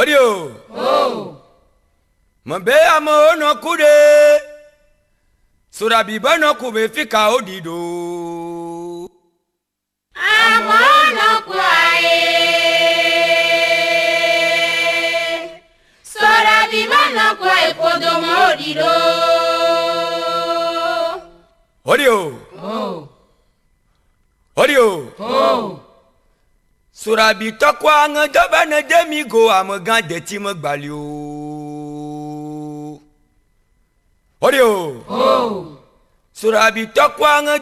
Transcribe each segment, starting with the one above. odio mbe amewo nɔ ku ɖe soɖabi be nɔ ku be fika wo ɖi ɖo. amewo nɔ ku aye soɖabi be nɔ ku aye kodomo wo ɖi ɖo. odio odio. Surabi ko aŋe dɔba ne de mi go amegã deti me gbali o o de o sorabitɔ ko aŋe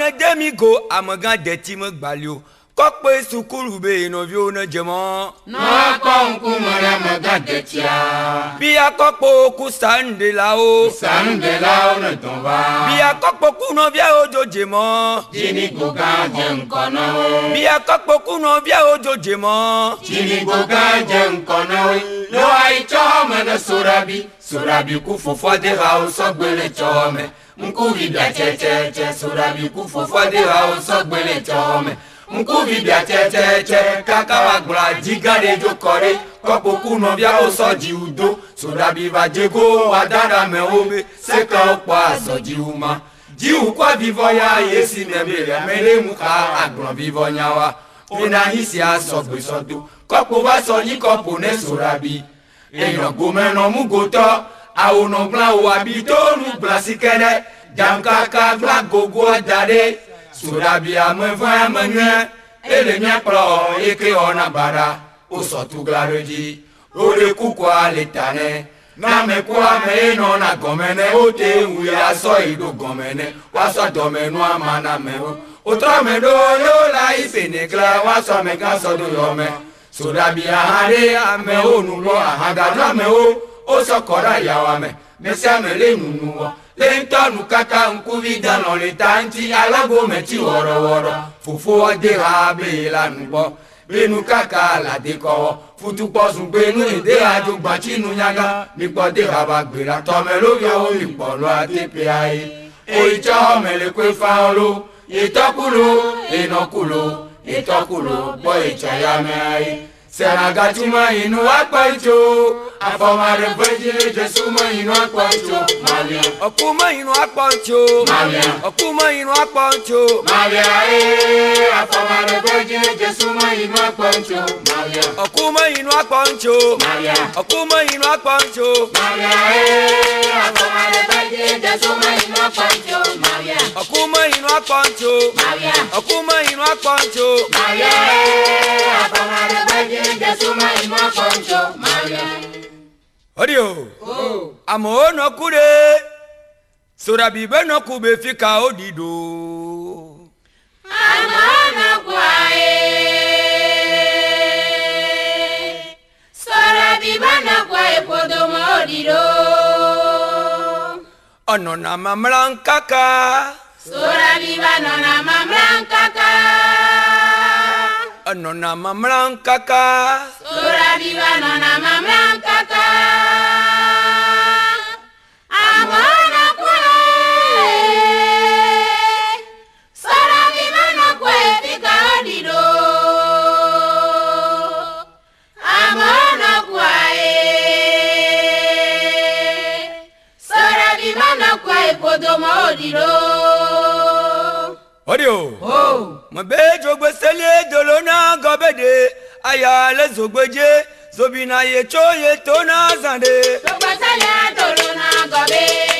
ne de mi go amegã deti me gbali o kɔkpe sukulu be yen nɔviwo ne dzemɔ. n'a kɔ ŋkume ɖe megã detia. bia kɔkpo ku sanudelawo. sanudelawo ne dɔn va. bia kɔkpo ku nɔviawo dzo dzemɔ. dzinigo gã dze ŋkɔ na wo. bia kɔkpo ku dzo dzemɔ. dzinigo gã dze ŋkɔ na wo. ne woayi ne sorabi. sorabi ku fofoa de hawo sɔgbe le tsɔme. ŋkuvi bia tsɛtsɛtsɛ sorabi ku fofoa de hawo sɔgbe le tsɔme nkuvibia tsɛtsɛtsɛ kaka wagblɔ adigãɖe dzo kɔ ɖe kɔpokunɔviawo sɔ dziwudo soɖabiva dzego wadaɖamewo be sekawo kpɔ azɔdziwuma dziwu kɔ vivɔ ya yesi nebe ameɖe ŋu xa agblɔ vivɔ nyawa mina hisia sɔgbesɔdo kɔpo va sɔ nyi kɔpo ne soɖabi eyɔ gomenɔ mugotɔ awonɔ gblã wo abi to nu gblã si ke ɖe jamkaka gblã gogoa da ɖe soɖabia me vɔ ya me nyuie ele míakplɔ yi ke wɔna baɖa wo sɔtugla ɖe dzi wo ɖe kukua le ta nɛ na amekua me ye nɔna gɔme nɛ wo te ŋu ya sɔ yi ɖo gɔme nɛ woasɔ dɔmenua ma na amewo wotrɔ me ɖo ye wo la yi fenekla woasɔ amegã sɔ ɖo yɔme soɖabia hã ɖe amewo nu lɔ ahagaɖo amewo wosɔ kɔ ɖe ayawa me mesia me lé nunu wɔ. lintọnụ kaka nkụbida nọlịta ntị alagome chi wọrọwọrọ fụfụ ọdịha bela nụgbọ benu kaka aladekọwọ futukpọsùn gbenu èdè àjọgbàchinu yaga nípọdéha bá gbéra tọmẹlóyàwó ìpọlọ àtẹpẹ ayé òyìtsọ mẹlẹkùn fáwọn ló ìtọkùlù ìnọkùlù ìtọkùlù gbọ ìtsọ ayé. Seragatuma inu akpaito Afọmare Jesu ma inu akpaito Malia Okuma inu akpaito Malia Okuma inu akpaito Malia ee Afọmare Jesu ma inu akpaito Malia Okuma inu akpaito Malia Okuma inu akpaito Malia ee Afọmare ọkùnmọ̀ inú akpọ̀ncho ọkùnmọ̀ inú akpọ̀ncho. ọdí o àmọ́ ó nọkú de sòràbí bẹ́ẹ̀ nọkú bẹ́ẹ̀ fi ka ó dìdò. àmọ́ ó nọkú ayé. sòràbí bẹ́ẹ̀ nọkú ayé kò dòmọ́ ó dìdò. Anona mamran caca. Sora viva nona mamran caca. Anona mamran caca. Sora viva nona caca. Amor. mario mabe dzogbe selie dolo na gɔbe de aya le zogbedze zobina ye tso ye to na zan de. dolo na gɔbe.